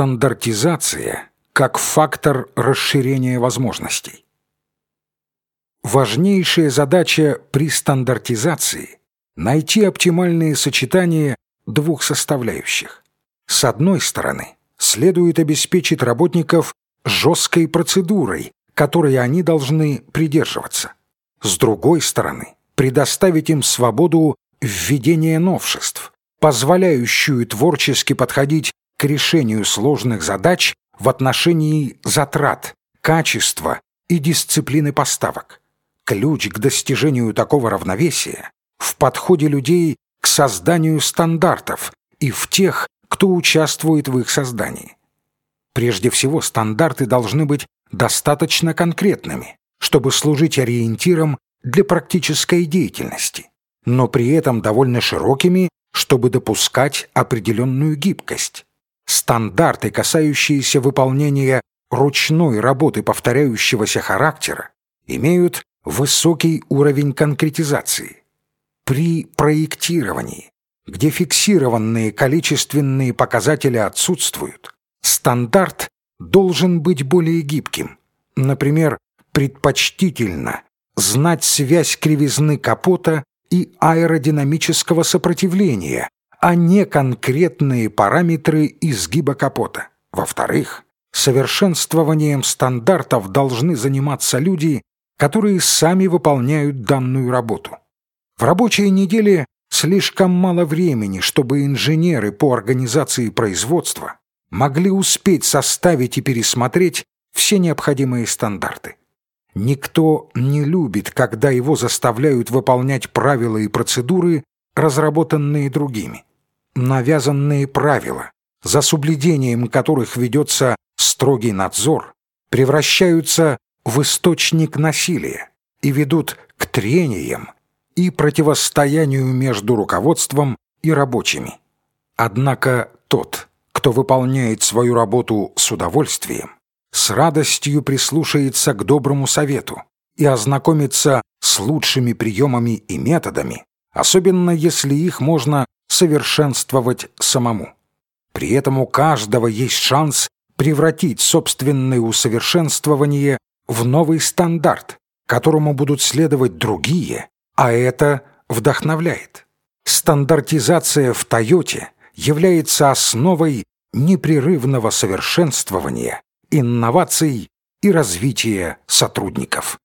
Стандартизация как фактор расширения возможностей. Важнейшая задача при стандартизации – найти оптимальные сочетания двух составляющих. С одной стороны, следует обеспечить работников жесткой процедурой, которой они должны придерживаться. С другой стороны, предоставить им свободу введения новшеств, позволяющую творчески подходить к решению сложных задач в отношении затрат, качества и дисциплины поставок. Ключ к достижению такого равновесия в подходе людей к созданию стандартов и в тех, кто участвует в их создании. Прежде всего, стандарты должны быть достаточно конкретными, чтобы служить ориентиром для практической деятельности, но при этом довольно широкими, чтобы допускать определенную гибкость стандарты, касающиеся выполнения ручной работы повторяющегося характера, имеют высокий уровень конкретизации. При проектировании, где фиксированные количественные показатели отсутствуют, стандарт должен быть более гибким. Например, предпочтительно знать связь кривизны капота и аэродинамического сопротивления а не конкретные параметры изгиба капота. Во-вторых, совершенствованием стандартов должны заниматься люди, которые сами выполняют данную работу. В рабочей неделе слишком мало времени, чтобы инженеры по организации производства могли успеть составить и пересмотреть все необходимые стандарты. Никто не любит, когда его заставляют выполнять правила и процедуры, разработанные другими навязанные правила, за соблюдением которых ведется строгий надзор, превращаются в источник насилия и ведут к трениям и противостоянию между руководством и рабочими. Однако тот, кто выполняет свою работу с удовольствием, с радостью прислушается к доброму совету и ознакомится с лучшими приемами и методами, особенно если их можно совершенствовать самому. При этом у каждого есть шанс превратить собственное усовершенствование в новый стандарт, которому будут следовать другие, а это вдохновляет. Стандартизация в Тойоте является основой непрерывного совершенствования, инноваций и развития сотрудников.